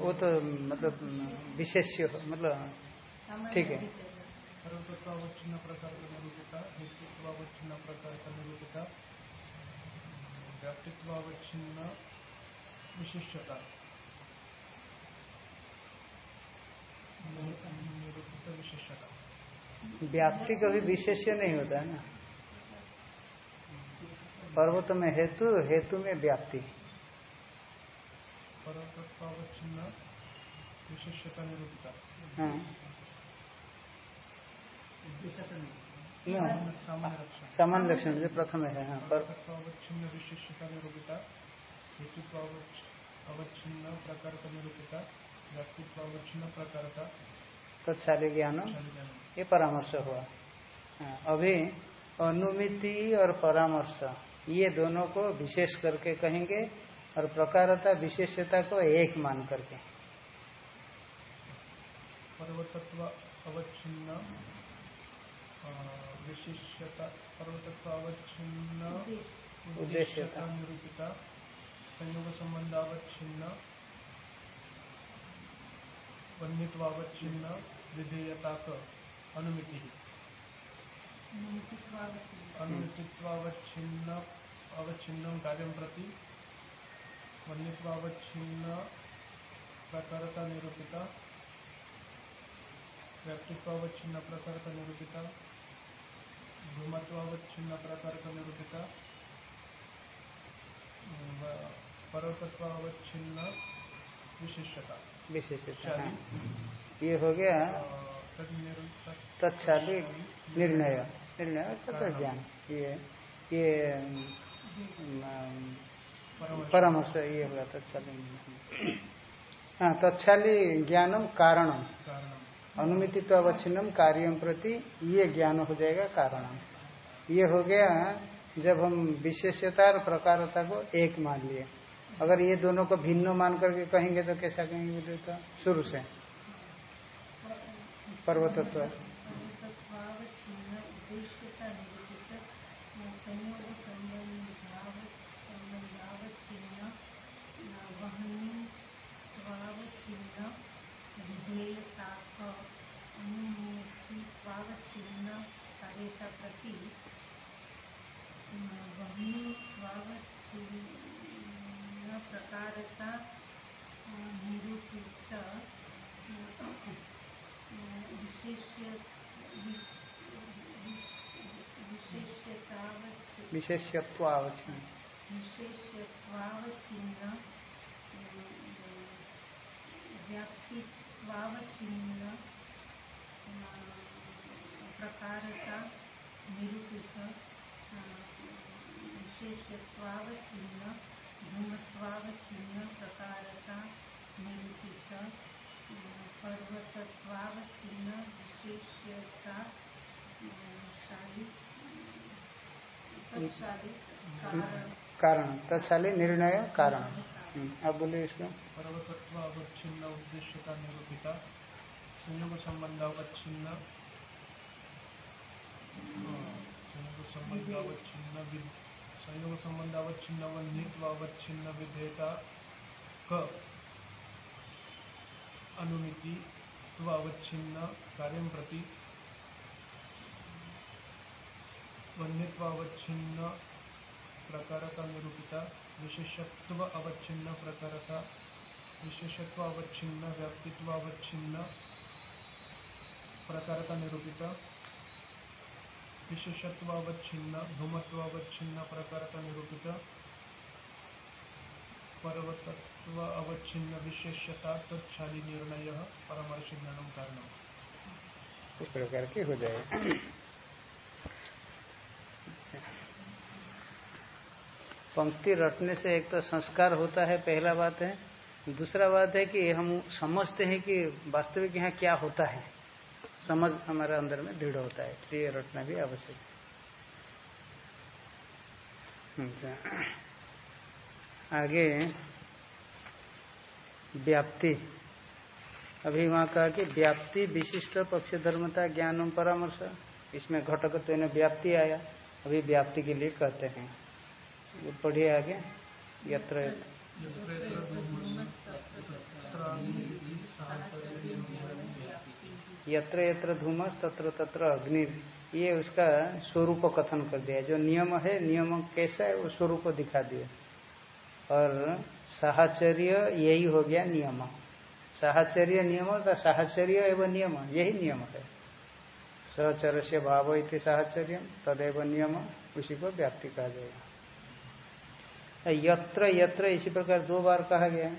वो तो मतलब विशेष्य मतलब ठीक है। प्रकार का प्रकार का विशिष्टता व्याप्ति कभी विशेष्य नहीं होता है ना। पर्वत में हेतु हेतु में व्याप्ति पर्वतत्व अवच्छिन्न विशिष्टता निरूपिता हाँ ना, सामान्य लक्षण जो प्रथम है। हाँ पर अवच्छिन्न विशिष्टता निरूपिता हेतुत्व अवच्छिन्न प्रकार का निरूपिता अवच्छिन्न प्रकार का तत्शाली ज्ञान। ज्ञान। ये परामर्श हुआ। हाँ, अभी अनुमिति और परामर्श ये दोनों को विशेष करके कहेंगे और प्रकारता विशेषता को एक मान करके। अवच्छिन्न विशिष्यता अवच्छिन्न उद्देश्यता। निरूपिता संयोग संबंध अवच्छिन्न वन्यत्वावच्छिन्न विधेयता का अनुमिति। अनुमितित्वावच्छिन्न अवच्छिन्न कार्य प्रति वन्यत्वावच्छिन्न प्रकारता निरूपिता। व्याप्तित्वावच्छिन्न प्रकारता निरूपिता। भूमत्वावच्छिन्न प्रकारता निरूपिता। पर्वतत्वावच्छिन्न विशेषता हाँ। ये हो गया तत्शाली निर्णय। निर्णय तथा ज्ञान ये ये परामर्श। ये होगा तत्शाली हाँ तत्शाली ज्ञानम कारणम। अनुमिति तो अवच्छिन्नम कार्यम प्रति ये ज्ञान हो जाएगा कारणम। ये हो गया जब हम विशेषता और प्रकारता को एक मान लिए। अगर ये दोनों को भिन्न मान करके कहेंगे तो कैसा कहेंगे? तो शुरू से। पर्वतत्व। प्रकारता निरूपित विशेष्य विशेष्यतावच्छिन्न विशेषत्व अवच्छिन्न विशेष्यत्वावच्छिन्न। व्याप्तित्वावच्छिन्न प्रकारता निरूपित विशेष्यत्वावच्छिन्न। धूमत्वावच्छिन्न प्रकारता निरूपित कारण तत्शाली निर्णय कारण। हम्म, अब बोलिए इसको पर्वतत्व अवच्छिन्न उद्देश्यता निरूपिता संयोग संबंध अवच्छिन्न संयोग संबंध अवच्छिन्न संयोग संबंध अवच्छिन्न वन्यत्व अवच्छिन्न विधेयता क। अनुमिति अवच्छिन्न कार्यम प्रति वन्यत्व अवच्छिन्न प्रकारता निरूपिता विशेषत्व अवच्छिन्न प्रकारता विशेषत्व अवच्छिन्न व्याप्तित्व अवच्छिन्न प्रकारता निरूपिता विशेषत्व अवच्छिन्न धूमत्व अवच्छिन्न प्रकारता निरूपिता पर्वतत्व अवच्छिन्न विशेषता तत्शाली निर्णय परामर्श ज्ञानम कारणम। इस प्रकार के हो जाएगा। पंक्ति रटने से एक तो संस्कार होता है, पहला बात है। दूसरा बात है कि हम समझते हैं कि वास्तविक यहाँ क्या होता है। समझ हमारे अंदर में दृढ़ होता है इसलिए रटना भी आवश्यक है। अच्छा। आगे व्याप्ति। अभी वहाँ कहा कि व्याप्ति, विशिष्ट पक्ष धर्मता ज्ञान परामर्श, इसमें घटक तो व्याप्ति आया, अभी व्याप्ति के लिए कहते हैं। पढ़िए आगे, यत्र। यत्र यत्र धूमस तत्र तत्र अग्नि। ये उसका स्वरूप कथन कर दिया। जो नियम है, नियम कैसा है, वो स्वरूप दिखा दिया। और साहचर्य यही हो गया नियम। साहचर्य नियम अर्थात साहचर्य एवं नियम, यही नियम है। सहचर से भाव इति साहचर्य, तदेव नियम, उसी को व्याप्ति कहा जाएगा। यत्र यत्र इसी प्रकार दो बार कहा गया।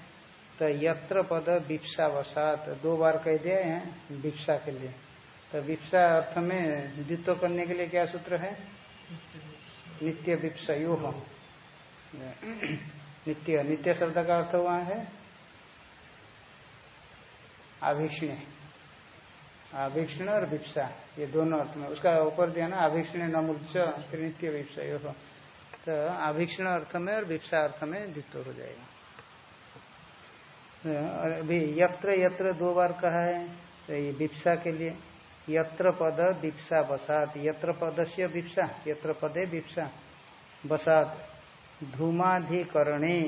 तो यत्र पद विप्सावसात दो बार कह दिया है विप्सा के लिए। तो विप्सा अर्थ में द्वित्व करने के लिए क्या सूत्र है? नित्य विप्सयो नित्य नित्य शब्द का अर्थ वहाँ है। आभीक्षण आभीक्षण और विप्सा ये दोनों अर्थ में। उसका ऊपर दिया ना आभीक्षण नमुच फिर नित्य विप्सयो तो आभीक्षण अर्थ में और विप्सा अर्थ में द्वित्व हो जाएगा। अभी यत्र यत्र दो बार कहा है तो ये विप्सा के लिए। यत्र पद विप्सा बसात, यत्र पद से विप्सा, यत्र पदे विप्सा बसात। धूमाधिकरणे,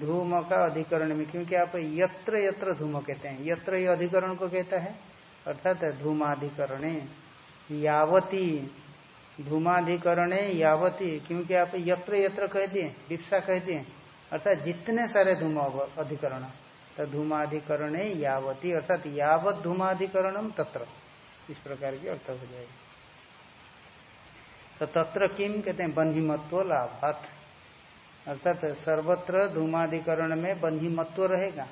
धूम का अधिकरण में, क्योंकि आप यत्र यत्र धूम कहते हैं। यत्र ये अधिकरण को कहता है, अर्थात धूमाधिकरणे। यावती धूमाधिकरणे यावती, क्योंकि आप यत्र यत्र कह दिए, विप्सा कह दिए। अर्थात जितने सारे धूम अधिकरण। धूमाधिकरण यावती, अर्थात यावत धूमाधिकरणम तत्र. इस प्रकार की अर्थ हो जाएगी। तो तत्र किम कहते हैं? बंधिमत्व लाभात। अर्थात सर्वत्र धूमाधिकरण में बंधिमत्व रहेगा।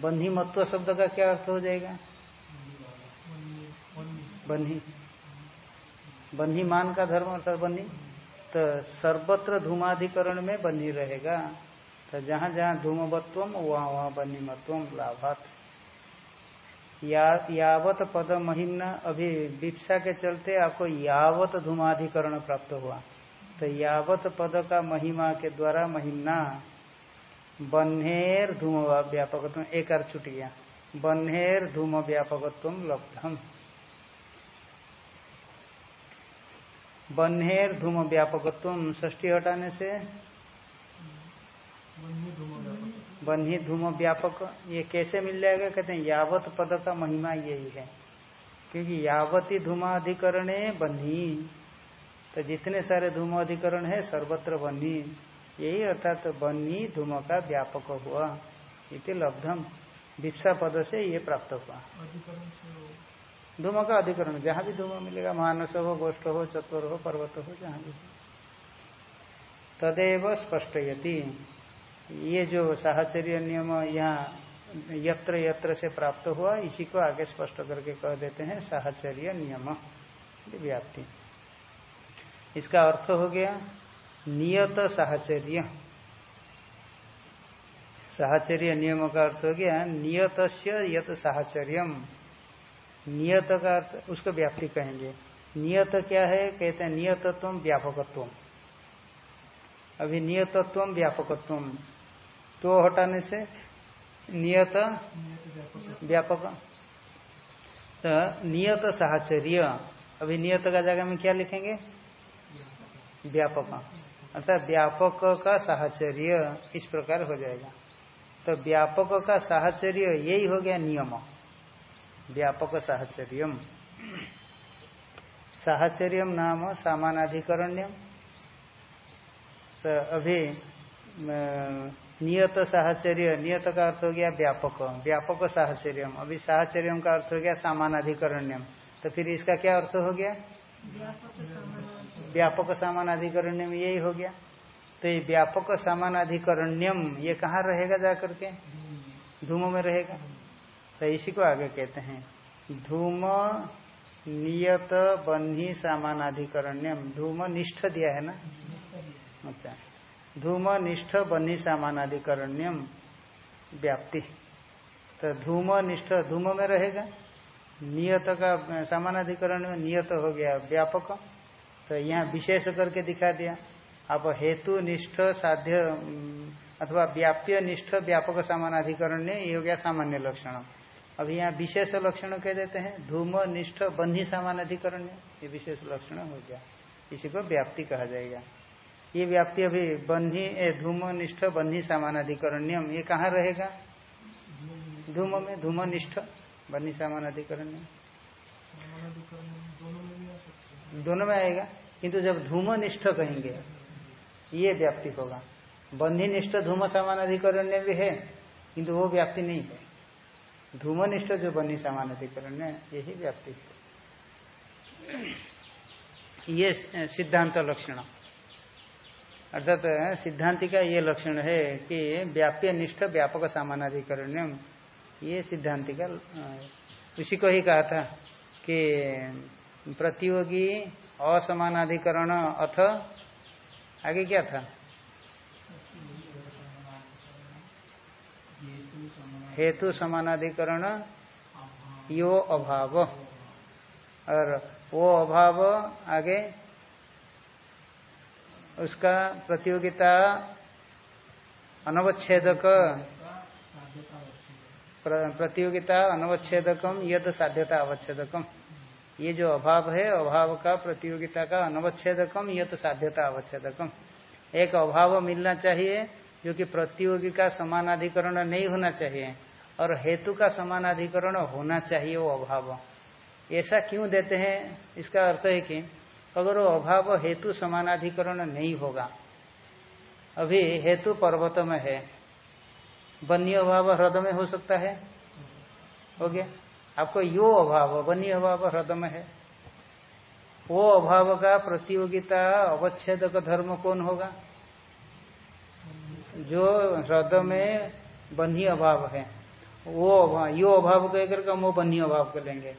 बंधिमत्व शब्द का क्या अर्थ हो जाएगा? बन्ही मान का धर्म, अर्थात बन्ही तो सर्वत्र धूमाधिकरण में बन्ही रहेगा। तो जहाँ जहाँ धूमवत्व वहाँ वहाँ बनिमत्व लाभात। या, यावत पद महिमना अभी विप्सा के चलते आपको यावत धूमाधिकरण प्राप्त हुआ। तो यावत पद का महिमा के द्वारा महिमना बन्हेर धूम व्यापकत्व एक अर्थ छुट गया। बन्हेर धूम व्यापकत्व लब्धम। बन्हेर धूम व्यापकत्व ष्टी हटाने से बन्ही धूम व्यापक। ये कैसे मिल जाएगा? कहते हैं, यावत पद का महिमा यही है। क्योंकि यावती धूमाधिकरण बन्ही तो जितने सारे धूम अधिकरण है, सर्वत्र बन्ही यही अर्थात तो बन्ही धूम का व्यापक हुआ इति लब्धम। दीक्षा पद से ये प्राप्त हुआ। धूम का अधिकरण, जहाँ भी धूम मिलेगा, मानस हो, गोष्ठ हो, चतुर हो, पर्वत हो, जहाँ भी तदेव स्पष्ट यति ये जो साहचर्य नियम यहाँ यत्र यत्र से प्राप्त हुआ, इसी को आगे स्पष्ट करके कह देते हैं, साहचर्य नियम व्याप्ति। इसका अर्थ हो गया, नियत साहचर्य। साहचर्य नियम का अर्थ हो गया नियत यत साहचर्यम। नियत का अर्थ, उसको व्याप्ति कहेंगे। नियत क्या है? कहते हैं नियतत्व व्यापकत्व। अभी नियतत्व व्यापकत्व। तो हटाने से नियत व्यापक। तो नियत साहचर्य। अभी नियत का जगह में क्या लिखेंगे? व्यापक। अर्थात व्यापक का साहचर्य इस प्रकार हो जाएगा। तो व्यापक का साहचर्य यही हो गया नियम। व्यापक साहचर्यम। साहचर्यम नाम सामानाधिकरण्यम। तो अभी नियत साहचर्य, नियत का अर्थ हो गया व्यापक व्यापक साहचर्य अभी साहचर्य का अर्थ हो गया सामानाधिकरण्यम। तो फिर इसका क्या अर्थ हो गया? व्यापक सामानाधिकरण्यम, यही हो गया। तो ये व्यापक सामानाधिकरण्यम, ये कहाँ रहेगा जा करके धूम में रहेगा। तो इसी को आगे कहते हैं। धूम, नियत, बन्ही सामानाधिकरण्यम। धूम निष्ठ दिया है ना? अच्छा। धूम निष्ठ बन्ही सामानाधिकरण्यम व्याप्ति। तो धूम निष्ठ धूम में रहेगा। नियत का, समानाधिकरण में नियत हो गया व्यापक। तो यहाँ विशेष करके दिखा दिया। आप हेतु निष्ठ साध्य अथवा व्याप्य निष्ठ व्यापक समानाधिकरण ने ये हो गया सामान्य लक्षण। अब यहाँ विशेष लक्षण कह देते हैं। धूम निष्ठ बन्ही समानाधिकरण ये विशेष लक्षण हो गया। इसी को व्याप्ति कहा जाएगा। ये व्याप्ति अभी बन्ही धूम निष्ठ बन्ही समानाधिकरण्यम, ये कहाँ रहेगा? धूम में धूम निष्ठ बन्ही नियम दोनों में आएगा, किंतु जब धूम निष्ठ कहेंगे, ये व्याप्ति होगा। बन्ही निष्ठ धूम समानाधिकरण्य भी है, किंतु वो व्याप्ति नहीं है। धूमनिष्ठ जो बन्ही समान अधिकरण है यही व्याप्ति है। ये सिद्धांत लक्षण। अर्थात सिद्धांति का ये लक्षण है कि व्याप्य निष्ठ व्यापक सामानाधिकरण ये सिद्धांति का उसी को ही कहा था कि प्रतियोगी असमानाधिकरण अथ, आगे क्या था? हेतु समानाधिकरण, यो अभाव। और वो अभाव आगे उसका प्रतियोगिता अनवच्छेदक प्रतियोगिता अनवच्छेदकम यद साध्यता अवच्छेदकम। ये जो अभाव है, अभाव का प्रतियोगिता का अनवच्छेदकम यद साध्यता अवच्छेदकम। एक अभाव मिलना चाहिए, जो कि प्रतियोगी का समानाधिकरण नहीं होना चाहिए, और हेतु का समानाधिकरण होना चाहिए वो अभाव। ऐसा क्यों देते हैं? इसका अर्थ है कि अगर वो अभाव हेतु समानाधिकरण नहीं होगा, अभी हेतु पर्वत में है बन्य अभाव ह्रद में हो सकता है? हो गया? आपको यो अभाव बन्य अभाव ह्रद में है। वो अभाव का प्रतियोगिता अवच्छेद का धर्म कौन होगा? जो ह्रद में बन्ही अभाव है, वो अभाव यो अभाव कहकर हम वो बन्ही अभाव कर लेंगे।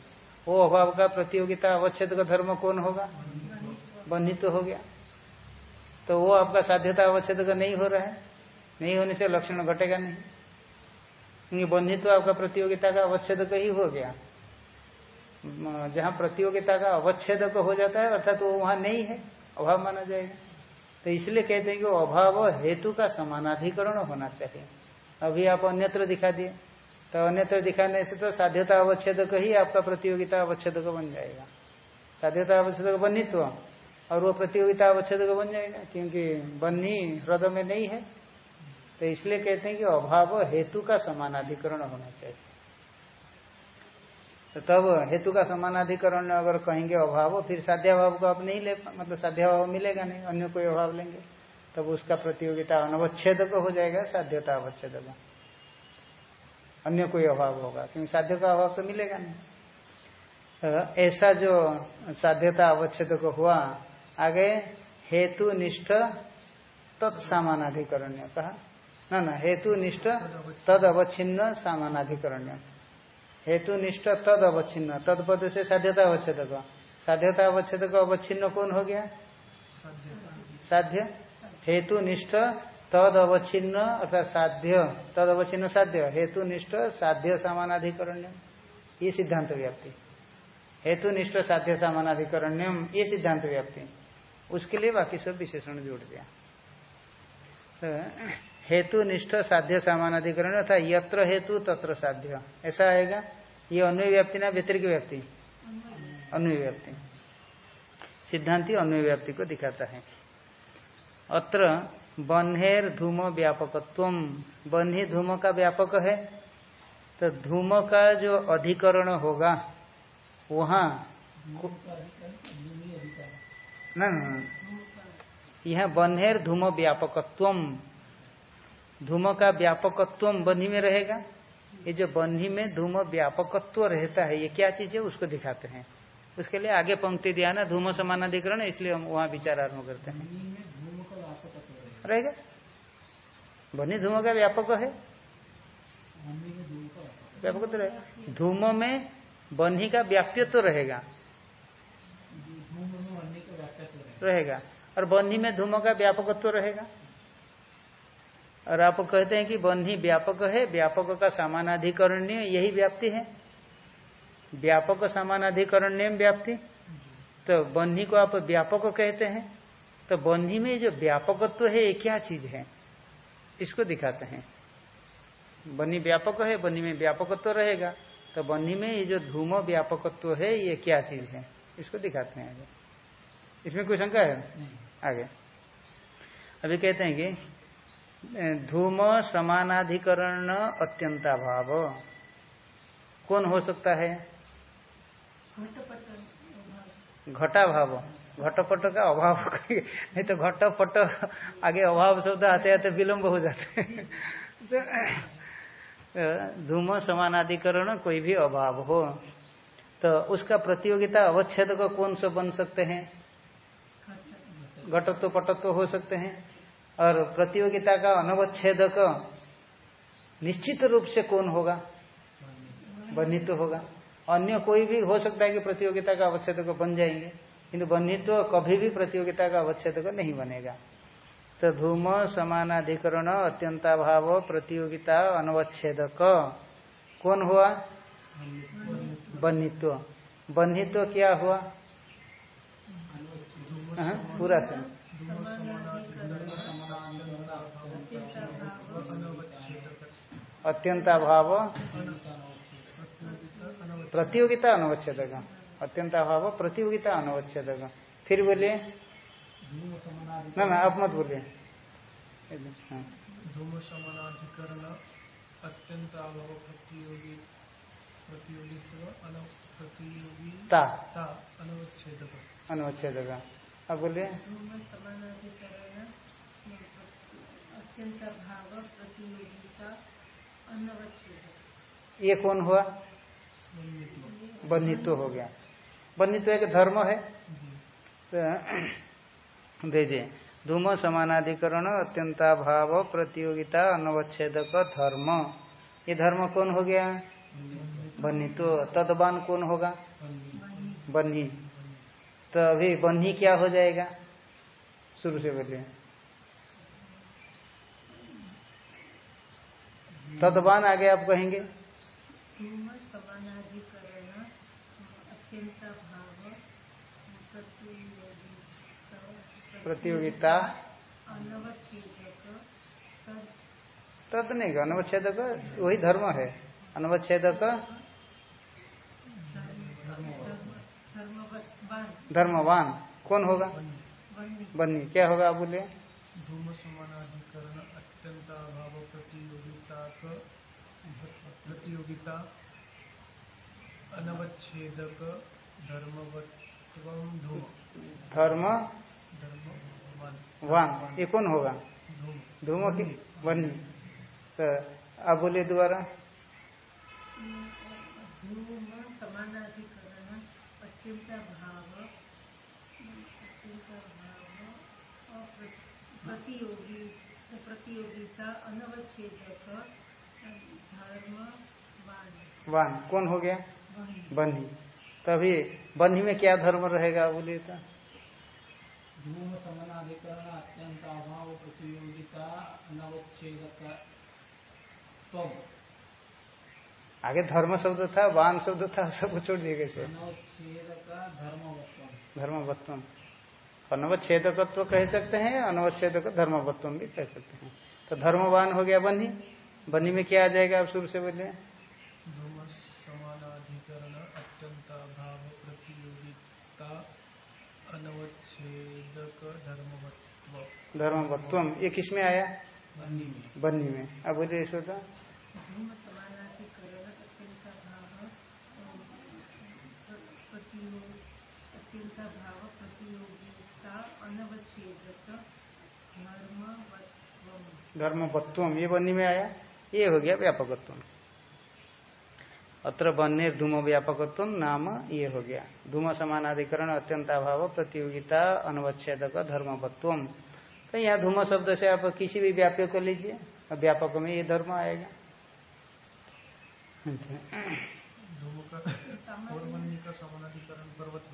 वो अभाव का प्रतियोगिता अवच्छेद का धर्म कौन होगा? बन्ही तो हो गया। तो वो आपका साध्यता अवच्छेद का नहीं हो रहा है। नहीं होने से लक्षण घटेगा नहीं। क्योंकि बन्ही तो आपका प्रतियोगिता का अवच्छेद ही हो गया। जहाँ प्रतियोगिता का अवच्छेद हो जाता है, अर्थात तो वो वहाँ नहीं है, अभाव माना जाएगा। तो इसलिए कहते हैं कि अभाव हेतु का समानाधिकरण होना चाहिए। अभी आप अन्यत्र दिखा दिए। तो अन्यत्र दिखाने से तो साध्यता अवच्छेद ही आपका प्रतियोगिता अवच्छेद बन जाएगा। साध्यता अवच्छेद बनित्व और वो प्रतियोगिता अवच्छेद बन जाएगा, क्योंकि बन्नी ह्रद में नहीं है। तो इसलिए कहते हैं कि अभाव हेतु का समानाधिकरण होना चाहिए। तो तब हेतु का समानाधिकरण अगर कहेंगे अभाव, फिर साध्याभाव को आप नहीं ले मतलब साध्याभाव मिलेगा नहीं, अन्य कोई अभाव लेंगे, तब उसका प्रतियोगिता अनवच्छेद को हो जाएगा, साध्यता अवच्छेद का अन्य कोई अभाव होगा, क्योंकि साध्य का अभाव तो मिलेगा नहीं। तो ऐसा जो साध्यता अवच्छेद को हुआ आगे हेतु निष्ठ तत्सामानाधिकरण्य कहा। ना ना हेतु निष्ठ तद अवच्छिन्न सामानाधिकरण्य। हेतु निष्ठ तद अवच्छिन्न तद पद से साध्यता अवच्छेद साध्यता अवच्छेद अवच्छिन्न कौन हो गया? साध्य। हेतु निष्ठ तद अवच्छिन्न अर्थात साध्य। तद अवच्छिन्न साध्य। हेतु निष्ठ साध्य समानाधिकरण्यम। ये सिद्धांत व्याप्ति। हेतु निष्ठ साध्य समानाधिकरण्यम, ये सिद्धांत व्याप्ति। उसके लिए बाकी सब विशेषण जोड़ गया तो हेतु निष्ठ साध्य सामान अधिकरण अर्थात यत्र हेतु तत्र साध्य। ऐसा आएगा? ये अन्वय व्याप्ति ना, व्यतिरिक व्याप्ति? अन्वय व्याप्ति सिद्धांति अन्वय व्याप्ति को दिखाता है। अत्र बन्हेर धूम व्यापकत्व बन्ही धूम का व्यापक है। तो धूम का जो अधिकरण होगा, वहाँ यह बन्हेर धूम व्यापकत्व धूम का व्यापकत्व बन्ही में रहेगा। ये जो बन्ही में धूम व्यापकत्व रहता है ये क्या चीज़ है उसको दिखाते हैं। उसके लिए आगे पंक्ति दिया ना धूम समानाधिकरण इसलिए हम वहाँ विचार आरंभ करते हैं। रहेगा। बन्ही धूम का व्यापक है? व्यापक तो रहेगा। धूम में बन्ही का व्याप्य तो रहेगा। रहेगा। और बन्ही में धूम का व्यापकत्व रहेगा। और आप कहते हैं कि बन्ही व्यापक है, व्यापक का समानाधिकरण्य यही व्याप्ति है। व्यापक समानाधिकरण्य व्याप्ति। तो बन्ही को आप व्यापक कहते हैं। तो बन्ही में जो व्यापकत्व है, ये क्या चीज़ है? इसको दिखाते हैं। बन्ही व्यापक है, बन्ही में व्यापकत्व रहेगा। तो बन्ही में ये जो धूम व्यापकत्व है, ये क्या चीज़ है? इसको दिखाते हैं इसमें कोई शंका है? आगे। अभी कहते हैं कि धूम समानाधिकरण अत्यंताभाव। कौन हो सकता है? घटा भाव घटपट का अभाव नहीं तो घटपट आगे अभाव शब्द आते आते विलम्ब हो जाते हैं। तो धूम समानाधिकरण कोई भी अभाव हो तो उसका प्रतियोगिता अवच्छेद को कौन सा बन सकते हैं? घटत्व पटत्व हो सकते हैं और प्रतियोगिता का अनवच्छेदक निश्चित रूप से कौन होगा? बनित्व होगा। अन्य कोई भी हो सकता है कि प्रतियोगिता का अवच्छेदक बन जाएँगे, किंतु बनित्व कभी भी प्रतियोगिता का अवच्छेदक नहीं बनेगा। तो धूम, समानाधिकरण, अत्यंताभाव, प्रतियोगिता, अनवच्छेदक। कौन हुआ? बनित्व बनित्व क्या हुआ? पूरा से। अत्यंताभाव। प्रतियोगिता अनवच्छेदक। अत्यंताभाव प्रतियोगिता अनवच्छेदक। फिर बोलिए। ना ना आप मत बोलिए। हाँ। अत्यंत अभाव अब बोलिए। ये कौन हुआ? बन्हित्व हो गया। बन्हित्व एक धर्म है। तो दीजिए धूम समानाधिकरण अत्यंताभाव प्रतियोगिता अनवच्छेदक धर्म। ये धर्म कौन हो गया? बनी तो तदबान कौन होगा? बन्ही तो अभी बन्ही क्या हो जाएगा? शुरू से बोलिए। तदबान आगे आप कहेंगे। प्रतियोगिता। तद नहीं, अनवच्छेदक, वही धर्म है। अनवच्छेदक धर्मवान धर्मवान कौन होगा बन्नी क्या होगा आप बोलिए धूम समानाधिकरण अत्यंत अभाव प्रतियोगिता अनवच्छेदक धर्म धर्मवान वान ये कौन होगा धूम धूमो की बन्नी तो आप बोलिए दोबारा धूम समानाधिकरण अत्यंत भाव अत्यंत भाव अप्र- प्रतियोगी प्रतियोगिता अनवच्छेदक धर्मवान वान कौन हो गया? बन्ही। तभी बन्ही में क्या धर्म रहेगा बोलिए तो धूम समानाधिकरण अत्यंत अभाव प्रतियोगिता अनवच्छेदक त्वम आगे धर्म शब्द था वान शब्द था सबको छोड़ दिए कैसे धर्मवत्वम धर्मवत्व अनवच्छेदकत्व कह सकते हैं अनवच्छेदक धर्मवत्व भी कह सकते हैं। तो धर्मवान हो गया बन्ही। बन्ही में क्या आ जाएगा आप शुरू से बोलिए? धर्मवत्वम ये किसमें आया? बंदी में। अब बोलिए तो धूम समानाधिकरण अत्यंत भाव प्रतियोग अत्यंत भाव प्रतियोगिता अनवच्छेदक धर्मवत्वम। ये बन्ही में आया? ये हो गया व्यापकत्व अत्र बन्ने धूम व्यापकत्व नाम ये हो गया। धूम समानाधिकरण, अत्यंताभाव, प्रतियोगिता अनवच्छेदक धर्मवत्वम। तो यहाँ धूम शब्द से आप किसी भी व्याप्य को लीजिए। व्यापक में ये धर्म आएगा। धूम का का समानाधिकरण पर्वत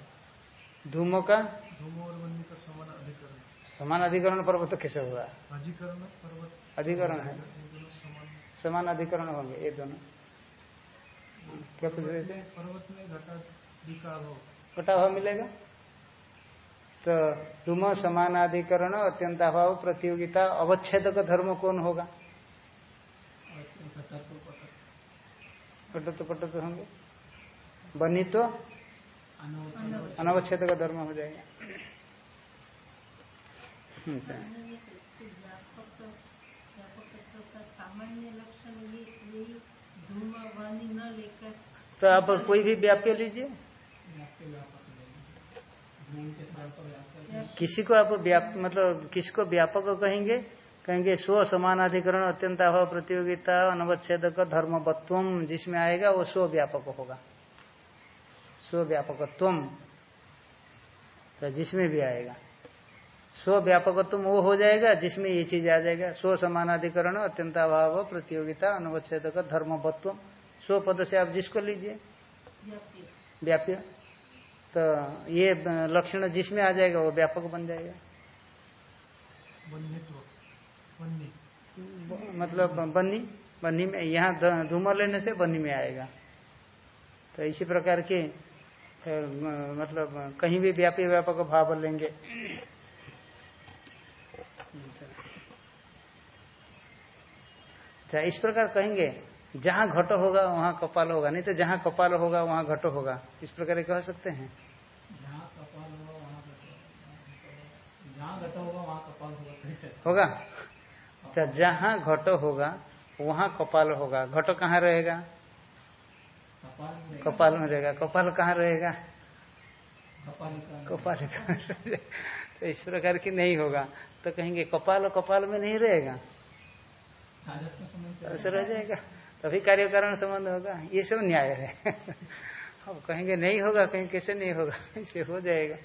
धूमो का? धूम और वन्य का समान अधिकरण। समान अधिकरण पर्वत कैसे हुआ अधिकरण पर्वत। अधिकरण है। समान अधिकरण होंगे ये दोनों। क्या पूछ रहे थे? पर्वत में घटा दिखा हो। कटा भाव मिलेगा? तो तुम समानाधिकरण अत्यंत अभाव प्रतियोगिता अवच्छेद का धर्म कौन होगा? पटत पटत होंगे बनी तो अनवच्छेद का धर्म हो जाएगा। अच्छा। तो आप कोई भी व्याप्य लीजिए। किसी को आप व्याप मतलब किसको व्यापक कहेंगे कहेंगे स्व समानाधिकरण अत्यंत अभाव प्रतियोगिता अनवच्छेद धर्मवत्व जिसमें आएगा वो स्व व्यापक होगा। स्व तो जिसमें भी आएगा। स्व व्यापकत्व वो हो जाएगा जिसमें ये चीज़ आ जाएगा। स्व समानाधिकरण अत्यंत अभाव प्रतियोगिता अनवच्छेद धर्मवत्व स्व पद से आप जिसको लीजिए। व्याप्य। तो ये लक्षण जिसमें आ जाएगा वो व्यापक बन जाएगा। ब- मतलब बन्नी। बन्नी में यहाँ धूमर लेने से बन्नी में आएगा। तो इसी प्रकार के मतलब कहीं भी व्यापी व्यापक भाव लेंगे। अच्छा इस प्रकार कहेंगे जहाँ घट होगा वहाँ कपाल होगा। नहीं तो जहाँ कपाल होगा वहाँ घट होगा। इस प्रकार कह सकते हैं। जहाँ कपाल होगा वहाँ घट होगा। जहाँ घट होगा वहाँ कपाल होगा। होगा? अच्छा जहाँ घट होगा वहाँ कपाल होगा। घट कहाँ रहेगा? कपाल में रहेगा। कपाल कहाँ रहेगा? कपाल तो इस प्रकार की नहीं होगा। तो कहेंगे, कपाल कपाल में नहीं रहेगा। ऐसे रह जाएगा। तभी कार्य कारण संबंध होगा। ये सब न्याय है। अब कहेंगे, नहीं होगा कहीं कैसे नहीं होगा? इसे हो जाएगा।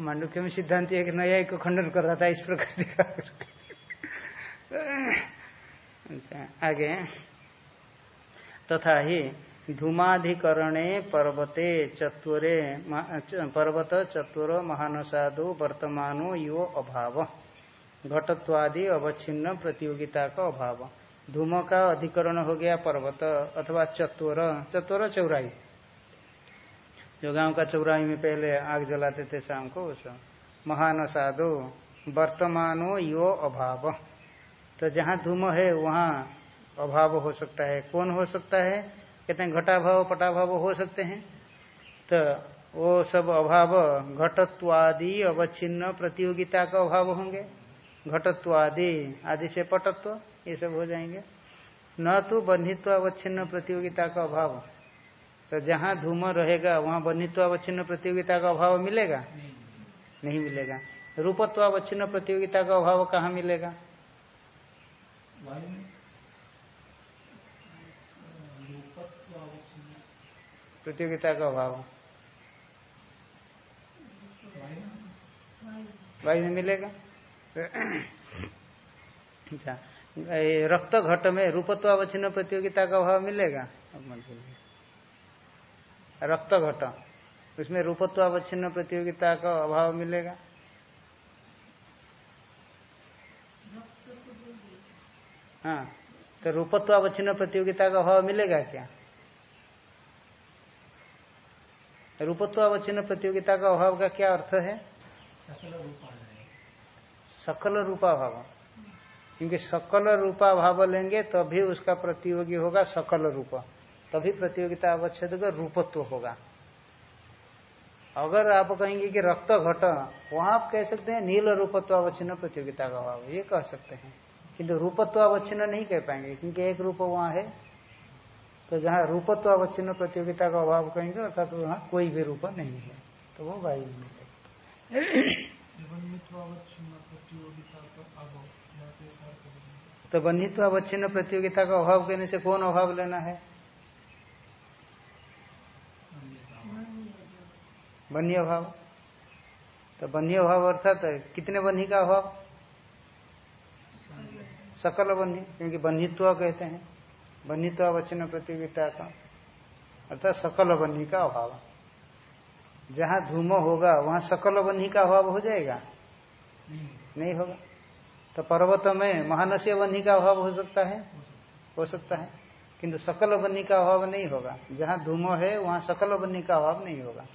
मांडुक्य में सिद्धांत एक नया को खंडन कर रहा था, इस प्रकार। अच्छा आगे तथा ही धूमाधिकरणे पर्वते चत्वरे मा- च- पर्वत, चत्वर, महानसादो, वर्तमानो, यो अभाव। घटत्वादि अवच्छिन्न प्रतियोगिता का अभाव। धूम का अधिकरण हो गया पर्वत अथवा चत्वर। चत्वर चौराई। जो गाँव का चौराई में पहले आग जलाते थे शाम को, उस महानसादो, वर्तमानो, यो अभाव। तो जहाँ धूम है, वहाँ अभाव हो सकता है। कौन हो सकता है? कहते हैं घटाभाव, पटाभाव हो सकते हैं। तो वो सब अभाव, घटत्वादि अवच्छिन्न प्रतियोगिता का अभाव होंगे। घटत्वादि, आदि से पटत्व, ये सब हो जाएँगे। न तो बंधित्व अवच्छिन्न प्रतियोगिता का अभाव। तो जहाँ धूम रहेगा, वहाँ बंधित्व अवच्छिन्न प्रतियोगिता का अभाव मिलेगा? नहीं मिलेगा। रूपत्व अवच्छिन्न प्रतियोगिता का अभाव कहाँ मिलेगा वायु में रूपत्व अवच्छिन्न प्रतियोगिता का अभाव वायु मिलेगा? अच्छा रक्त घट में रूपत्व अवच्छिन्न प्रतियोगिता का अभाव मिलेगा? रक्त घट, उसमें रूपत्व अवच्छिन्न प्रतियोगिता का अभाव मिलेगा? हाँ तो रूपत्व अवच्छिन्न प्रतियोगिता का अभाव मिलेगा क्या? रूपत्व अवच्छिन्न प्रतियोगिता का अभाव का क्या अर्थ है? सकल रूप आ जाएगा सकल रूपा भाव क्योंकि सकल रूपा भाव लेंगे, तभी उसका प्रतियोगी होगा सकल रूप। तभी प्रतियोगिता अवच्छेद का रूपत्व होगा। अगर आप कहेंगे कि रक्त घट, वहाँ आप कह सकते हैं नील रूपत्व अवच्छिन्न प्रतियोगिता का अभाव। ये कह सकते हैं। किंतु रूपत्व अवच्छिन्न नहीं कह पाएँगे, क्योंकि एक रूप वहाँ है। तो जहाँ रूपत्व अवच्छिन्न प्रतियोगिता का अभाव कहेंगे अर्थात तो वहाँ कोई भी रूप नहीं है। तो वो वायु में अवच्छिन्न प्रतियोगिता का अभाव यहाँ पे सार करेंगे तो बंधित्व अवच्छिन्न प्रतियोगिता का अभाव कहने से कौन अभाव लेना है? बन्ही अभाव। तो बन्ही अभाव अर्थात कितने बन्ही का अभाव? सकल बन्ही क्योंकि बन्हीत्व कहते हैं। बन्हीत्व अवच्छिन्न प्रतियोगिता का। अर्थात सकल बन्ही का अभाव। जहाँ धूम होगा वहाँ सकल बन्ही का अभाव हो जाएगा? नहीं नहीं होगा। तो पर्वत में महानस्य बन्ही का अभाव हो सकता है? हो सकता है। किंतु सकल बन्ही का अभाव नहीं होगा। जहाँ धूमो है वहाँ सकल बन्ही का अभाव नहीं होगा।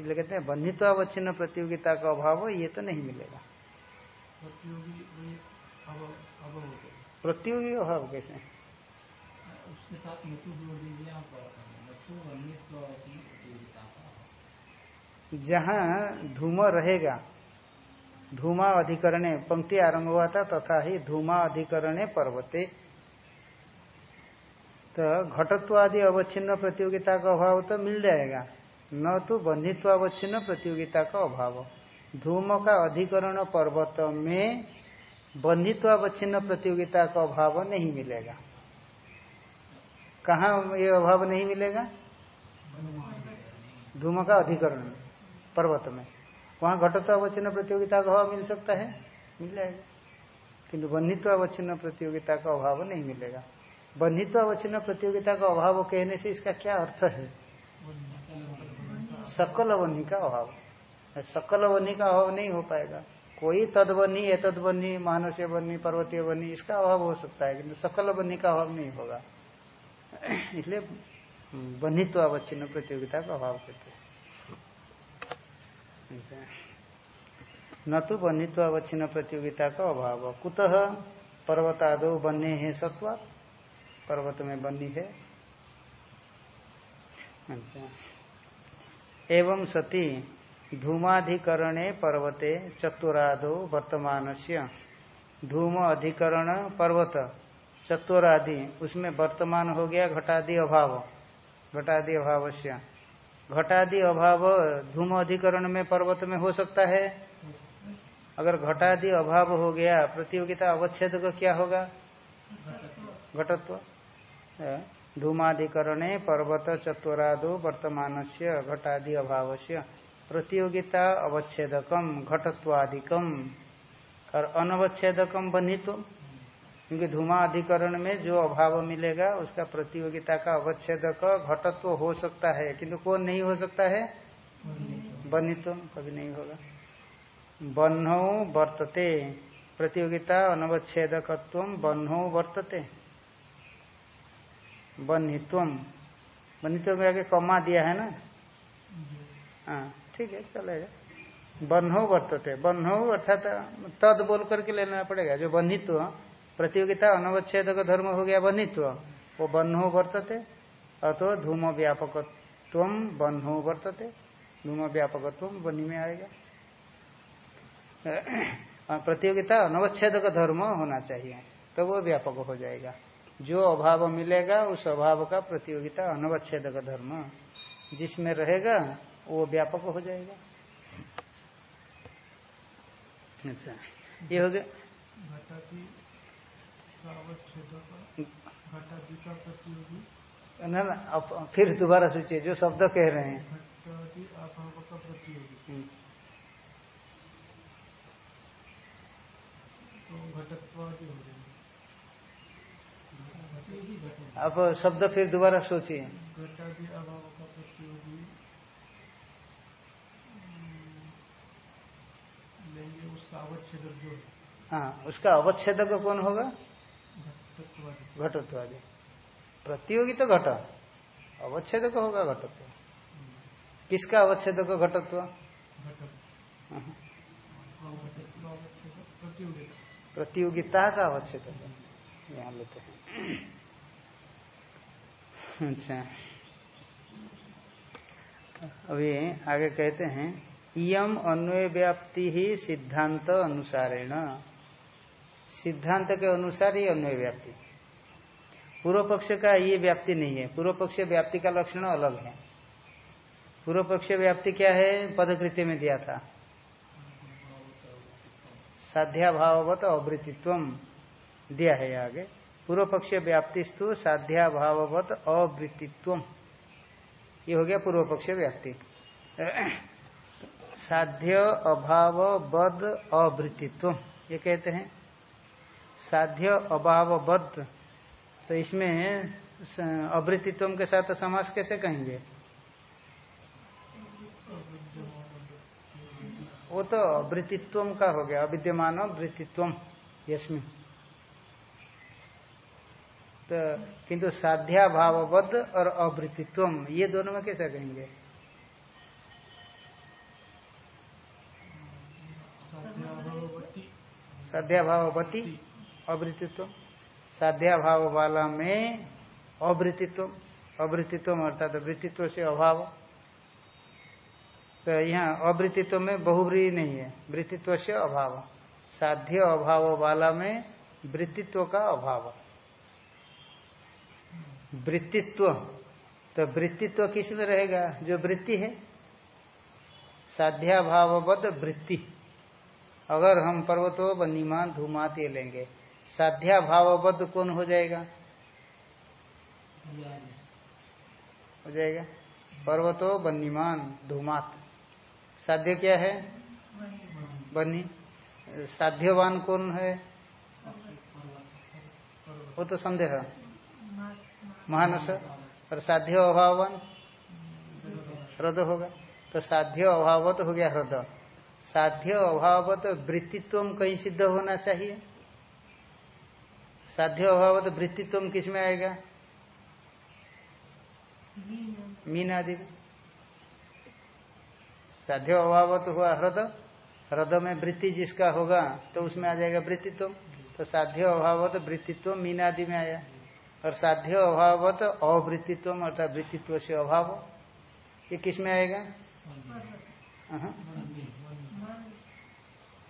इसलिए कहते हैं बन्हित्वावच्छिन्न प्रतियोगिता का अभाव ये तो नहीं मिलेगा। प्रतियोगी अभाव कैसे? उसके साथ मृत्यु जोड़ दीजिए, आप जहाँ धूम रहेगा, धूमा अधिकरणे, पंक्ति आरंभ हुआ था, तथा ही धूमा अधिकरणे पर्वते। तो घटत्व आदि अवच्छिन्न प्रतियोगिता का अभाव तो मिल जाएगा। न तो बंधित्व अवच्छिन्न प्रतियोगिता का अभाव। धूम का अधिकरण पर्वत में बंधित्व अवच्छिन्न प्रतियोगिता का अभाव नहीं मिलेगा। कहाँ ये अभाव नहीं मिलेगा? धूम का अधिकरण, पर्वत में। वहाँ घटत्व अवच्छिन्न प्रतियोगिता का अभाव मिल सकता है? मिल जाएगा। किंतु अवच्छिन्न प्रतियोगिता का अभाव नहीं मिलेगा। बन्हित्व अवच्छिन्न प्रतियोगिता का अभाव कहने से इसका क्या अर्थ है? सकल बन्ही का अभाव। सकल बन्ही का अभाव नहीं हो पाएगा। कोई तदबनी एतद बनी मानसीय बनी पर्वतीय बनी इसका अभाव हो सकता है, किंतु सकल बन्ही का अभाव नहीं होगा। इसलिए बन्हित्व अवच्छिन्न प्रतियोगिता का अभाव कहते न तो बन्हित्व अवच्छिन्न प्रतियोगिता का अभाव कुतः पर्वतादो बन्ने हैं सत्वा? पर्वत में बन्नी है। अच्छा। एवं सती, धूमाधिकरणे पर्वते चतुरादो वर्तमान से धूम अधिकरण पर्वत। चतुरादि, उसमें वर्तमान हो गया घटादि अभाव। घटादि अभाव से घटादि अभाव धूम अधिकरण में पर्वत में हो सकता है। अगर घटादि अभाव हो गया, प्रतियोगिता अवच्छेद का क्या होगा? घटत्व। धूमाधिकरणे पर्वत चतुरादो वर्तमान से घटादि अभाव से प्रतियोगिता अवच्छेदकम घटत्वादिकम और अनवच्छेदकम बनित क्योंकि धुमा अधिकरण में जो अभाव मिलेगा, उसका प्रतियोगिता का अवच्छेदक घटत्व हो सकता है। किंतु कौन नहीं हो सकता है? बनित कभी नहीं होगा। बन्हो वर्तते। प्रतियोगिता अनवच्छेदकत्व बन्हो वर्तते। बन्हित्व बन्हित्व में आगे कमा दिया है ना? हाँ ठीक है, चलेगा। बन्हो वर्तते। बन्हो अर्थात तद बोल करके लेना पड़ेगा, जो बन्हित्व प्रतियोगिता अनवच्छेद का धर्म हो गया बन्हित्व वो बन्हो वर्तते अथवा धूम व्यापकत्व बन्हो वर्तते। धूम व्यापकत्व बन्ही में आएगा। प्रतियोगिता अनवच्छेद का धर्म होना चाहिए तो वो व्यापक हो जाएगा। जो अभाव मिलेगा, उस अभाव का प्रतियोगिता अनवच्छेद का धर्म जिसमें रहेगा, वो व्यापक हो जाएगा। अच्छा ये हो गया घटादि का अवच्छेद घटादि का प्रतियोगी ना ना फिर दोबारा सोचिए, जो शब्द कह रहे हैं। हो अब शब्द फिर दोबारा सोचिए। है हाँ उसका अवच्छेदक कौन होगा? घटत्वादि। घटत्वादि प्रतियोगी तो घट। अवच्छेदक होगा घटत्व। किसका घटत्व घटक हाँ, घटत्व? प्रतियोगिता का अवच्छेदक। यहाँ लेते हैं। अच्छा। अभी आगे कहते हैं इयम अन्वय व्याप्ति ही सिद्धांत अनुसारेण। सिद्धांत के अनुसार ये अन्वय व्याप्ति। पूर्व पक्ष का ये व्याप्ति नहीं है। पूर्व पक्ष व्याप्ति का लक्षण अलग है। पूर्व पक्ष व्याप्ति क्या है? पदकृत्य में दिया था। साध्या भाववत अवृत्तित्व दिया है आगे। पूर्व पक्ष व्याप्तिस्तु साध्या भाववत अवृत्तित्व ये हो गया पूर्व पक्ष व्याप्ति। साध्य, अभाव, बद अवृत्तित्व ये कहते हैं। साध्य अभाव बद तो इसमें अवृत्तित्व के साथ समास कैसे कहेंगे? वो तो अवृत्तित्व का हो गया, अविद्यमान वृत्तित्व यशमी तो किंतु साध्या भावबद्ध और अवृत्तित्व ये दोनों में कैसा कहेंगे? साध्या भाववती अवृत्तित्व साध्या भाव वाला में अवृत्तित्व अवृत्तित्व अर्थात वृत्तित्व से अभाव। तो यहाँ अवृत्तित्व में बहुव्री नहीं है वृत्तित्व से अभाव। साध्य अभाव वाला में वृत्तित्व का अभाव। वृत्तित्व तो वृत्तित्व किसमें रहेगा? जो वृत्ति है। साध्याभावबद्ध वृत्ति। अगर हम पर्वतो बनीमान धूमात ये लेंगे साध्या भावबद्ध कौन हो जाएगा? हो जाएगा? पर्वतो बनीमान धूमात। साध्य क्या है? बनी साध्यवान कौन है? वो तो संदेह। महानस। और साध्य अभावन हृदय होगा। तो साध्य अभावत हो गया हृदय। साध्य अभावत वृत्तित्व कहीं सिद्ध होना चाहिए? साध्य अभाव अभावत वृत्तित्व किसमें आएगा? मीन आदि। साध्य अभावत हुआ हृदय हृदय में वृत्ति जिसका होगा तो उसमें आ जाएगा वृत्तित्व। तो साध्य अभावत वृत्तित्व, मीन आदि में आया। और साध्य अभावत अवृत्तित्व, अर्थात वृत्तित्व से अभाव। ये किसमें आएगा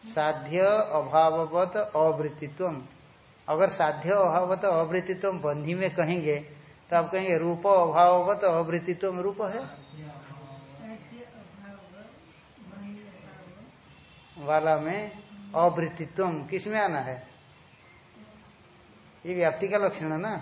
साध्य अभाववत अवृत्तित्व। अगर साध्य अभावत अवृत्तित्व बंधी में कहेंगे तो आप कहेंगे रूप अभाववत अवृत्तित्व रूप है। वाला में अवृत्तित्व किसमें आना है? ये व्याप्ति का लक्षण है ना?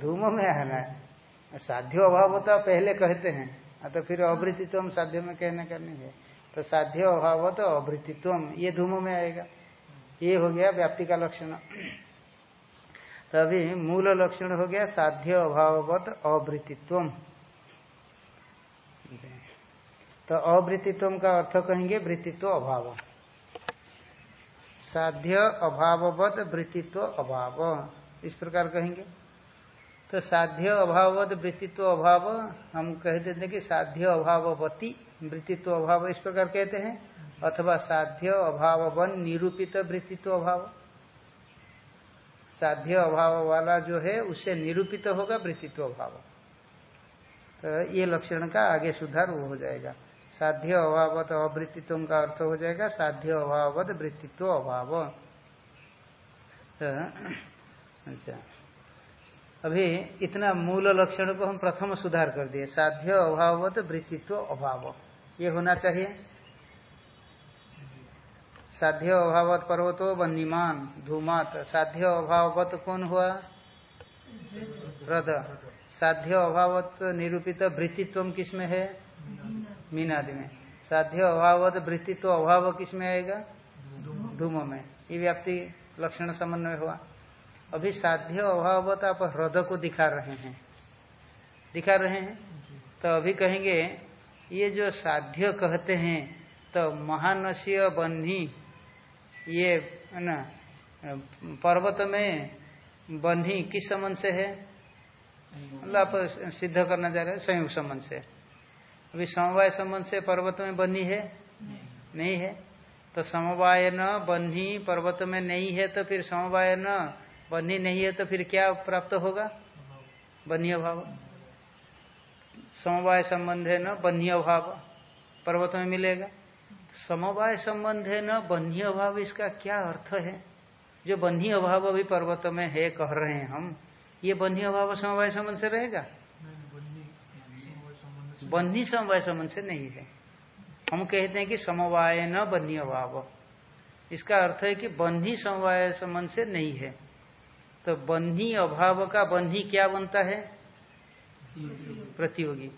धूम में आना है। साध्य अभाव होता पहले कहते हैं तो फिर अवृत्तित्व साध्य में कहने का नहीं है। तो साध्य अभाव तो अवृत्तित्व ये धूम में आएगा। ये हो गया व्याप्ति का लक्षण। तो अभी मूल लक्षण हो गया साध्य अभाववत अवृत्तित्व तो अवृत्तित्व का अर्थ कहेंगे वृत्तित्व अभाव। साध्य अभाववत वृत्तित्व अभाव। इस प्रकार कहेंगे। तो साध्य अभाववत वृत्तित्व अभाव, हम कह देते कि साध्य अभाववती वृत्तित्व अभाव इस प्रकार कहते हैं, अथवा साध्य अभावन निरूपित वृत्तित्व अभाव। साध्य अभाव वाला जो है, उससे निरूपित होगा वृत्तित्व अभाव। तो ये लक्षण का आगे सुधार वो हो जाएगा। साध्य अभावत अवृत्तित्व का अर्थ हो जाएगा, साध्य अभावत वृत्तित्व अभाव। तो अच्छा। अभी इतना मूल लक्षण को हम प्रथम सुधार कर दिए। साध्य अभावत वृत्तित्व अभाव। ये होना चाहिए। साध्य अभावत पर्वतो बन्नीमान धूमात। साध्य अभावत कौन हुआ? हृदय साध्य अभावत निरूपित वृत्तित्व किसमें है? मीनादि में। साध्य अभावत वृत्तित्व अभाव किसमें आएगा? धूम में। ये व्याप्ति लक्षण समन्वय हुआ। अभी साध्य अभावत आप हृदय को दिखा रहे हैं। दिखा रहे हैं? तो अभी कहेंगे ये जो साध्य कहते हैं तो महानस्य बन्ही ये ना पर्वत में बन्ही किस संबंध से है? मतलब आप सिद्ध करना चाह रहे हैं संयुक्त संबंध से। अभी समवाय संबंध से पर्वत में बन्ही है? नहीं, नहीं है। तो समवाय न बन्ही पर्वत में नहीं है तो फिर समवाय न बन्ही नहीं है तो फिर क्या प्राप्त होगा? बन्ही अभाव समवाय संबंध है न बन्ही अभाव पर्वत में मिलेगा। समवाय संबंध है न बन्ही अभाव इसका क्या अर्थ है? जो बन्ही अभाव अभी पर्वत में है कह रहे हैं हम, ये बन्ही अभाव समवाय संबंध से रहेगा? बन्ही समवाय संबंध से नहीं है। हम कहते हैं कि समवाय न बन्ही अभाव इसका अर्थ है कि बन्ही समवाय संबंध से नहीं है। तो बन्ही अभाव का बन्ही क्या बनता है? प्रतियोगी।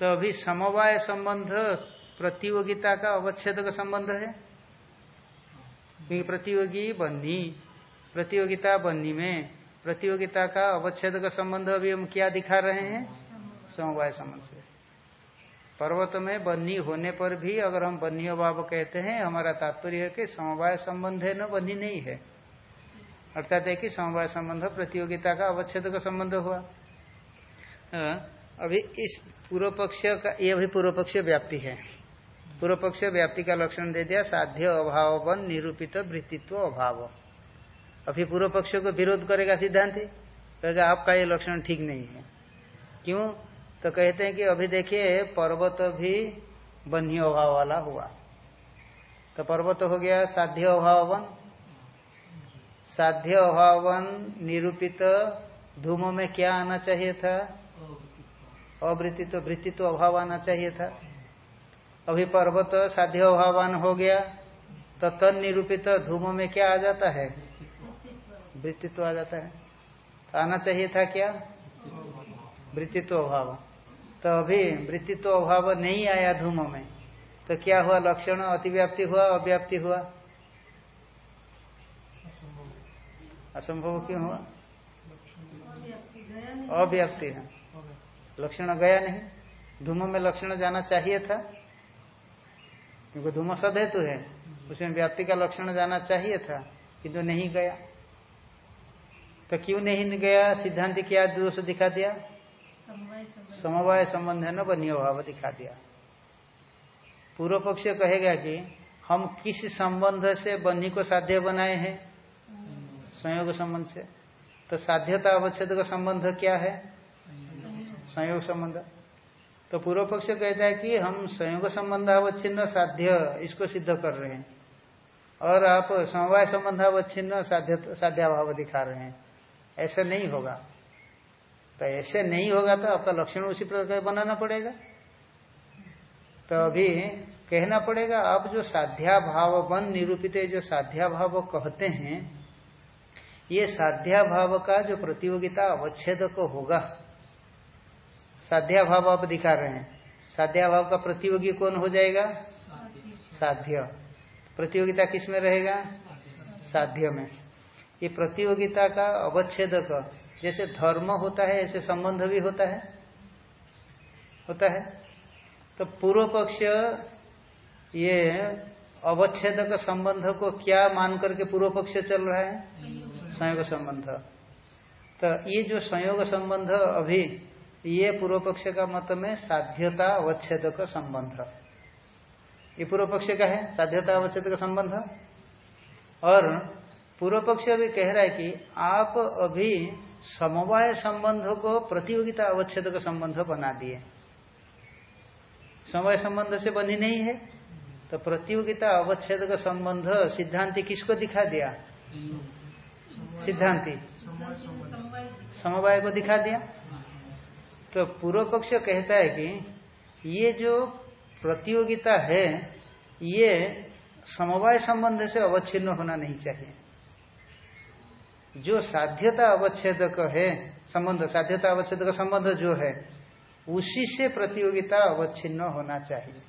तो अभी समवाय संबंध प्रतियोगिता का अवच्छेद का संबंध है? प्रतियोगी बन्ही, प्रतियोगिता बन्ही में प्रतियोगिता का अवच्छेद का संबंध अभी हम क्या दिखा रहे हैं? समवाय संबंध से। पर्वत में बन्ही होने पर भी अगर हम बन्ही अभाव कहते हैं, हमारा तात्पर्य है कि समवाय संबंध है, न बन्ही नहीं है। अर्थात है कि समवाय संबंध प्रतियोगिता का अवच्छेद का संबंध हुआ। अभी इस पूर्व पक्ष का, ये अभी पूर्व पक्ष व्याप्ति है। पूर्व पक्ष व्याप्ति का लक्षण दे दिया, साध्य अभाव बन निरूपित वृत्तित्व अभाव। अभी पूर्व पक्ष को विरोध करेगा सिद्धांति? कहेगा, आपका ये लक्षण ठीक नहीं है। क्यों? तो कहते हैं कि अभी देखिए, पर्वत भी बन्ही अभाव वाला हुआ। तो पर्वत हो गया साध्य अभावन साध्य अभावन निरूपित, धूम में क्या आना चाहिए था? अवृत्तित्व वृत्तित्व अभाव आना चाहिए था। अभी पर्वत साध्य अभावान हो गया तो तन निरूपित, धूम में क्या आ जाता है? वृत्तित्व आ जाता है। तो आना चाहिए था क्या? वृत्तित्व अभाव। तो अभी वृत्तित्व अभाव नहीं आया धूम में तो क्या हुआ? लक्षण अतिव्याप्ति हुआ, अव्याप्ति हुआ? असंभव क्यों हुआ? अव्यक्ति है। लक्षण गया नहीं। धूम में लक्षण जाना चाहिए था। क्योंकि धूम सदहेतु है। उसमें व्याप्ति का लक्षण जाना चाहिए था, किंतु तो नहीं गया। तो क्यों नहीं गया? सिद्धांत क्या दोष दिखा दिया? समवाय संबंध है न, बनियो भाव दिखा दिया। पूर्व पक्ष कहेगा कि हम किस संबंध से बन्ही को साध्य बनाए हैं? संयोग संबंध से। तो साध्यता अवच्छेद का संबंध क्या है? संयोग संबंध। तो पूर्व पक्ष कहता है कि हम संयोग संबंध अवच्छिन्न साध्य इसको सिद्ध कर रहे हैं। और आप समवाय संबंध अवच्छिन्न साध्य, साध्याभाव दिखा रहे हैं। ऐसा नहीं होगा। तो ऐसे नहीं होगा तो आपका लक्षण उसी प्रकार बनाना पड़ेगा। तो अभी कहना पड़ेगा, आप जो साध्याभाव बन निरूपित जो साध्याभाव कहते हैं ये साध्याभाव का जो प्रतियोगिता अवच्छेद को होगा। साध्याभाव आप दिखा रहे हैं। साध्या भाव का प्रतियोगी कौन हो जाएगा? साध्य। प्रतियोगिता किसमें रहेगा? साध्य में। ये प्रतियोगिता का अवच्छेद जैसे धर्म होता है, ऐसे संबंध भी होता है। होता है। तो पूर्व पक्ष ये अवच्छेद संबंध को क्या मान करके पूर्व पक्ष चल रहा है? संयोग संबंध। तो ये जो संयोग संबंध अभी, ये पूर्व पक्ष का मत में साध्यता अवच्छेद का संबंध। ये पूर्व पक्ष का है, साध्यता अवच्छेद का संबंध। और पूर्व पक्ष अभी कह रहा है कि आप अभी समवाय संबंध को प्रतियोगिता अवच्छेद का संबंध बना दिए। समवाय संबंध से बनी नहीं है तो प्रतियोगिता अवच्छेद का संबंध सिद्धांति किसको दिखा दिया? सिद्धांति। समवाय को दिखा दिया। तो पूर्व पक्ष कहता है कि ये जो प्रतियोगिता है, ये समवाय संबंध से अवच्छिन्न होना नहीं चाहिए। जो साध्यता अवच्छेद है, संबंध, साध्यता अवच्छेद का संबंध जो है, उसी से प्रतियोगिता अवच्छिन्न होना चाहिए।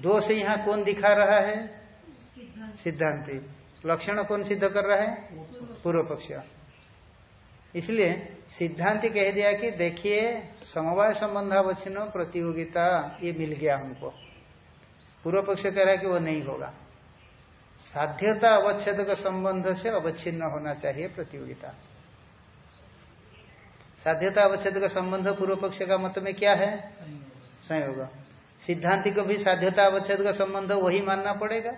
दो से यहाँ कौन दिखा रहा है? सिद्धांति। लक्षण कौन सिद्ध कर रहा है? पूर्व पक्ष। इसलिए सिद्धांत कह दिया कि देखिए समवाय संबंधावच्छिन्न प्रतियोगिता ये मिल गया हमको। पूर्व पक्ष कह रहा है कि वो नहीं होगा। साध्यता अवच्छेद का संबंध से अवच्छिन्न होना चाहिए प्रतियोगिता। साध्यता अवच्छेद का संबंध पूर्व पक्ष का मत में क्या है? संयोग। सिद्धांति को भी साध्यता अवच्छेद का संबंध वही मानना पड़ेगा।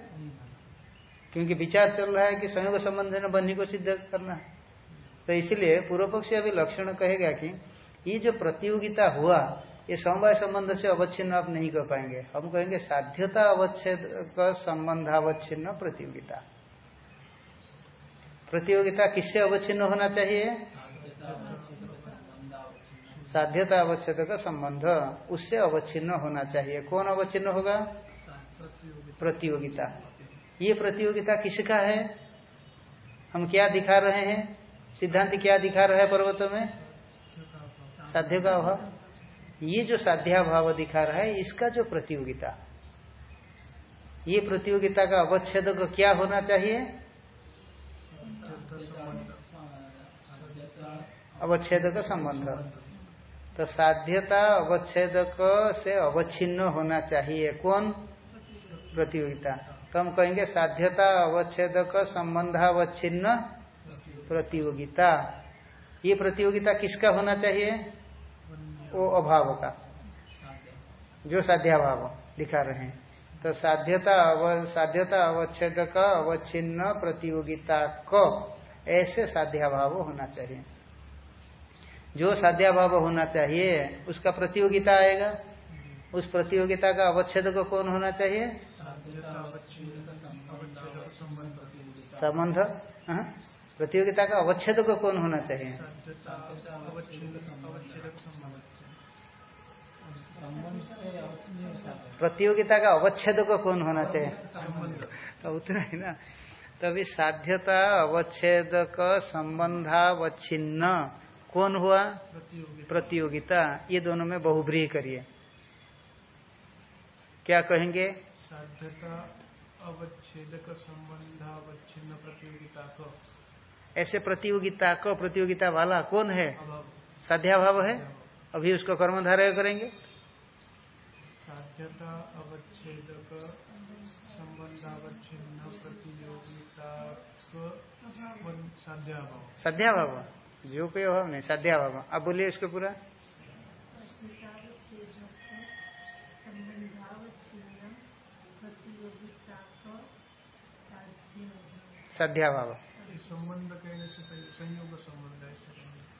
क्योंकि विचार चल रहा है कि संयोग संबंध ने बन्ही को सिद्ध करना है। तो इसलिए पूर्व पक्षी अभी लक्षण कहेगा कि ये जो प्रतियोगिता हुआ, ये समवाय संबंध से अवच्छिन्न आप नहीं कर पाएँगे। हम कहेंगे साध्यता अवच्छेद का संबंधावच्छिन्न प्रतियोगिता। प्रतियोगिता किससे अवच्छिन्न होना चाहिए? साध्यता अवच्छेद का संबंध, उससे अवच्छिन्न होना चाहिए। कौन अवच्छिन्न होगा? प्रतियोगिता। ये प्रतियोगिता किसका है? हम क्या दिखा रहे हैं? सिद्धांत क्या दिखा रहा है पर्वतों में? साध्य का अभाव ये जो साध्याभाव दिखा रहा है, इसका जो प्रतियोगिता। ये प्रतियोगिता का अवच्छेद को क्या होना चाहिए? अवच्छेद का संबंध। तो साध्यता अवच्छेद से अवच्छिन्न होना चाहिए। कौन? प्रतियोगिता। तो हम कहेंगे साध्यता अवच्छेदक संबंधावच्छिन्न प्रतियोगिता। ये प्रतियोगिता किसका होना चाहिए? वो अभाव का। जो साध्याभाव दिखा रहे हैं। तो साध्यता अव, साध्यता अवच्छेद का अवच्छिन्न प्रतियोगिता को ऐसे साध्याभाव होना चाहिए। जो साध्याभाव होना चाहिए, उसका प्रतियोगिता आएगा। उस प्रतियोगिता का अवच्छेद कौन होना चाहिए? संबंध हाँ? प्रतियोगिता का अवच्छेद को कौन होना चाहिए? प्रतियोगिता का अवच्छेद को कौन होना चाहिए? तो उतना ही ना? तभी साध्यता अवच्छेद का संबंधावच्छिन्न कौन हुआ? प्रतियोगिता। ये दोनों में बहुब्रीही करिए। क्या कहेंगे? साध्यता अवच्छेदक संबंधावच्छिन्न प्रतियोगिता को। ऐसे प्रतियोगिता को प्रतियोगिता वाला कौन है? साध्याभाव है? अभी उसको कर्मधारय करेंगे। साध्यता अवच्छेदक संबंधावच्छिन्न प्रतियोगिता साध्याभाव। साध्याभाव। जो कोई अभाव नहीं साध्याभाव। अब बोलिए इसको पूरा। साध्याभाव संबंध कहने से पहले संयोग संबंध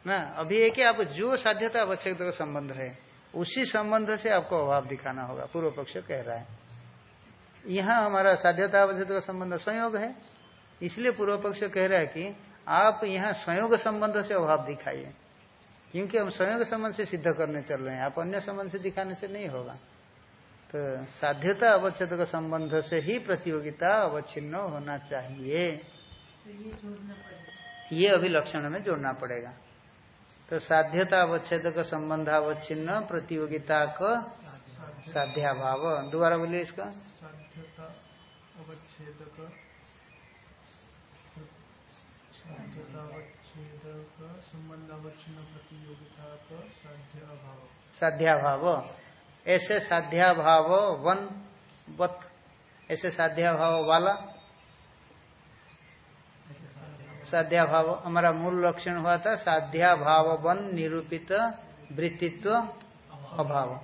ना अभी एक आप जो साध्यता आवश्यक का संबंध है उसी संबंध से आपको अभाव दिखाना होगा पूर्व पक्ष कह रहा है। यहाँ हमारा साध्यता आवश्यक का संबंध संयोग है इसलिए पूर्व पक्ष कह रहा है कि आप यहाँ संयोग संबंध से अभाव दिखाइए क्योंकि हम संयोग संबंध से सिद्ध करने चल रहे हैं आप अन्य संबंध से दिखाने से नहीं होगा। तो साध्यता अवच्छेद का संबंध से ही प्रतियोगिता अवच्छिन्न होना चाहिए। ये अभी लक्षण में जोड़ना पड़ेगा। तो साध्यता अवच्छेद का संबंध अवच्छिन्न प्रतियोगिता का साध्याभाव। दोबारा बोलिए इसका। साध्यता का साध्य ऐसे साध्याभाव वन वत ऐसे साध्याभाव वाला। साध्याभाव, हमारा मूल लक्षण हुआ था साध्याभाव वन निरूपित वृत्तित्व अभाव।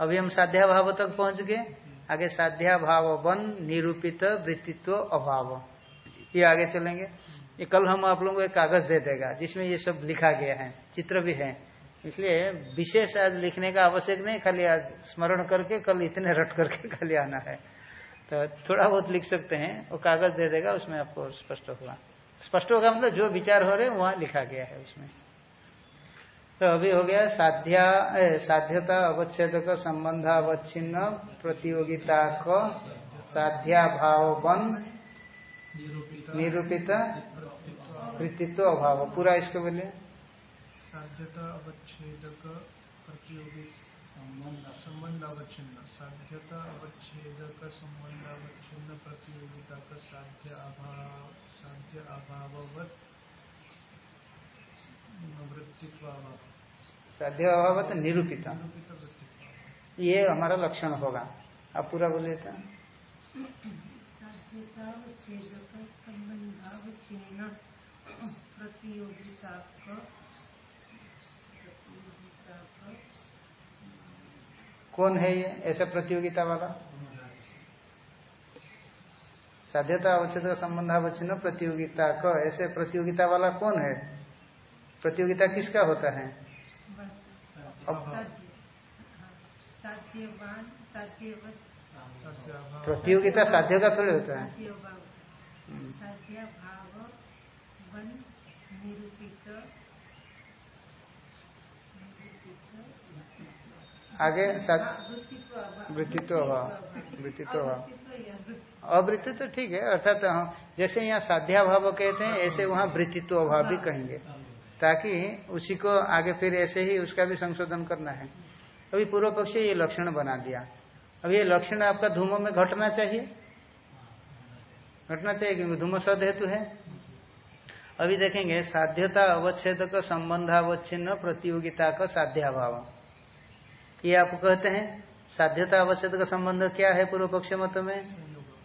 अभी हम साध्याभाव तक पहुँच गए। आगे साध्याभाव वन निरूपित वृत्तित्व अभाव। ये आगे चलेंगे। ये कल हम आप लोगों को एक कागज़ दे देगा, जिसमें ये सब लिखा गया है, चित्र भी है। इसलिए विशेष आज लिखने का आवश्यक नहीं, खाली आज स्मरण करके, कल इतने रट करके खाली आना है। तो थोड़ा बहुत लिख सकते हैं, वो कागज़ दे देगा, उसमें आपको स्पष्ट होगा। स्पष्ट होगा मतलब जो विचार हो रहे वहाँ लिखा गया है उसमें। तो अभी हो गया साध्या साध्यता अवच्छेद का संबंध अवच्छिन्न प्रतियोगिता को साध्या भाव बन निरूपित वृत्तित्व अभाव। पूरा इसको बोलिए। साध्यता अवच्छेदक प्रतियोगी संबंध अवच्छिन्न साध्यता अवच्छेदक संबंध अवच्छिन्न प्रतियोगिता का साध्य अभाव साध्य अभाववत वृत्तित्व अभाव साध्य अभावत निरूपित ये हमारा लक्षण होगा आप पूरा बोलिए था संबंधावच्छिन्न प्रतियोगिता का कौन है ये ऐसा प्रतियोगिता वाला साध्यता अवच्छेद का संबंधावच्छिन्न प्रतियोगिता का ऐसे प्रतियोगिता वाला कौन है प्रतियोगिता किसका होता है प्रतियोगिता साध्य का थोड़ी होता है आगे वृत्तित्व अभाव। वृत्तित्व अभाव। अवृत्तित्व ठीक है, अर्थात जैसे यहाँ साध्या साध्याभाव कहते हैं, ऐसे वहाँ वृत्तित्व अभाव भी कहेंगे। ताकि उसी को आगे फिर ऐसे ही उसका भी संशोधन करना है। अभी पूर्व पक्षी ये लक्षण बना दिया। अब ये लक्षण आपका धूमो में घटना चाहिए। घटना चाहिए क्योंकि धूम सद हेतु है। अभी देखेंगे, साध्यता अवच्छेद का संबंधावच्छिन्न प्रतियोगिता का साध्या साध्याभाव। ये आप कहते हैं, साध्यता अवच्छेद का संबंध क्या है पूर्व पक्ष मत में?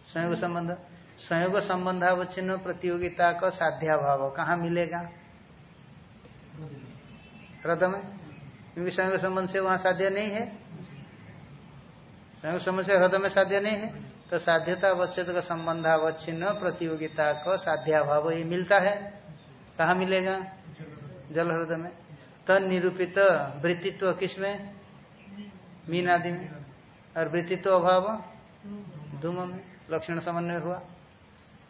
संयोग संबंध। संयोग संबंधावच्छिन्न प्रतियोगिता का साध्याभाव, कहाँ मिलेगा? रद में। क्योंकि संयोग संबंध से वहाँ साध्य नहीं है। संयोग संबंध से हृदय में साध्य नहीं है। तो साध्यता अवच्छेद का संबंधावच्छिन्न प्रतियोगिता का साध्याभाव ये मिलता है। कहा मिलेगा? जल हृदय में। तन निरूपित वृत्तित्व किसमें? मीन आदि में और वृत्तित्व अभाव, धूम में लक्षण समन्वय हुआ।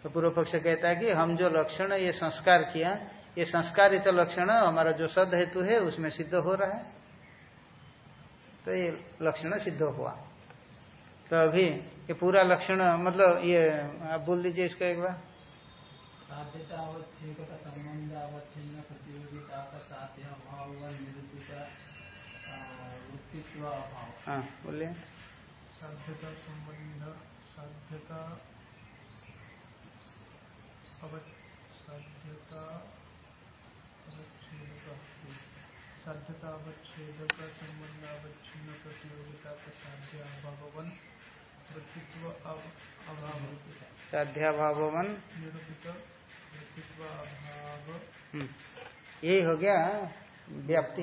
तो पूर्व पक्ष कहता है कि हम जो लक्षण, ये संस्कार किया, ये संस्कारित तो लक्षण, हमारा जो सद हेतु है, उसमें सिद्ध हो रहा है। तो ये लक्षण सिद्ध हुआ। तो अभी ये पूरा लक्षण मतलब ये, आप बोल दीजिए इसको एक बार। साध्यता हाँ बोलिए। साध्यता संबंध साध्यता साध्यता अवच्छेद साध्यता अवच्छेद का संबंध अवच्छिन्न प्रतियोगिता का साध्य अभावन वृत्तित्व अभाव। साध्याभावन निरूपित वृत्तित्व अभाव। हम्म, यही हो गया व्याप्ति।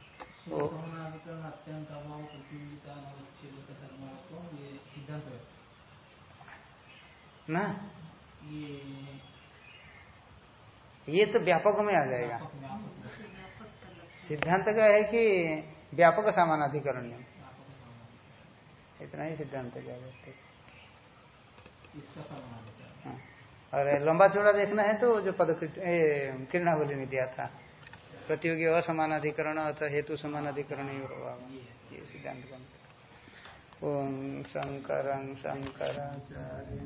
ये ना ये तो व्यापक में आ जाएगा सिद्धांत का है कि व्यापक समानाधिकरण व्यापक समानाधिकरण। इतना ही सिद्धांत का है हाँ। और लंबा चौड़ा देखना है तो जो पद किरणावली में दिया था प्रतियोगी असमानाधिकरण अतः हेतु समानाधिकरण ही होगा ये सिद्धांत बन ओम शंकर शंकराचार्य